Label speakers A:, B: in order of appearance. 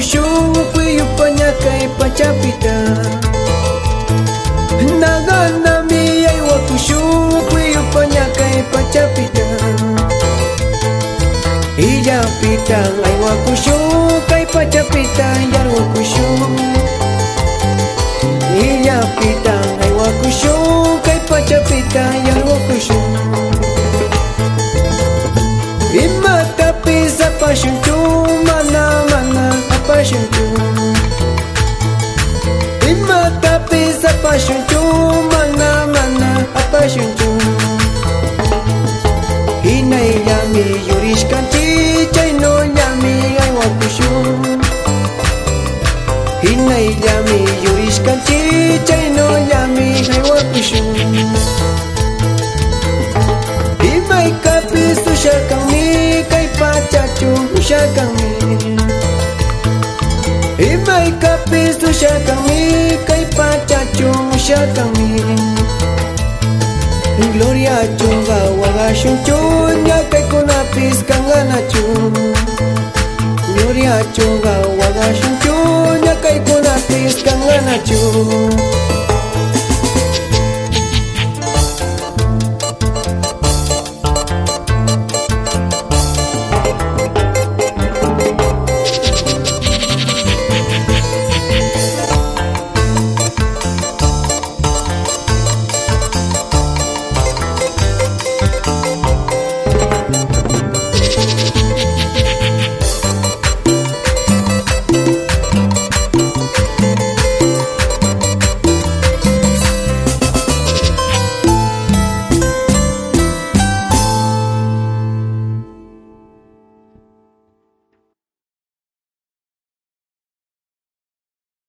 A: Usyupuyupanya kay pachapita. Naganamiyay wakusyupuyupanya kay pachapita. Ijapita ay wakusyu kay pachapita yan wakusyu Ijapita ay wakusyu kay pachapita yan wakusyu Imatapisa pasyuntu apashunchu Imatapis apashunchu Mana mana apashunchu Hinayllami yurishkanchi Chaynollami aywakushun Hinayllami yurishkanchi Chaynollami aywakushun Imaykapis ushakanmi Kay pachachu ushakanmi Imaykapis ushakanmi Kay pachachu ushakanmi Gloria chunga wagashun chunya Kay kunapis kanganachu Gloria chunga wagashun chunya Kay kunapis kanganachu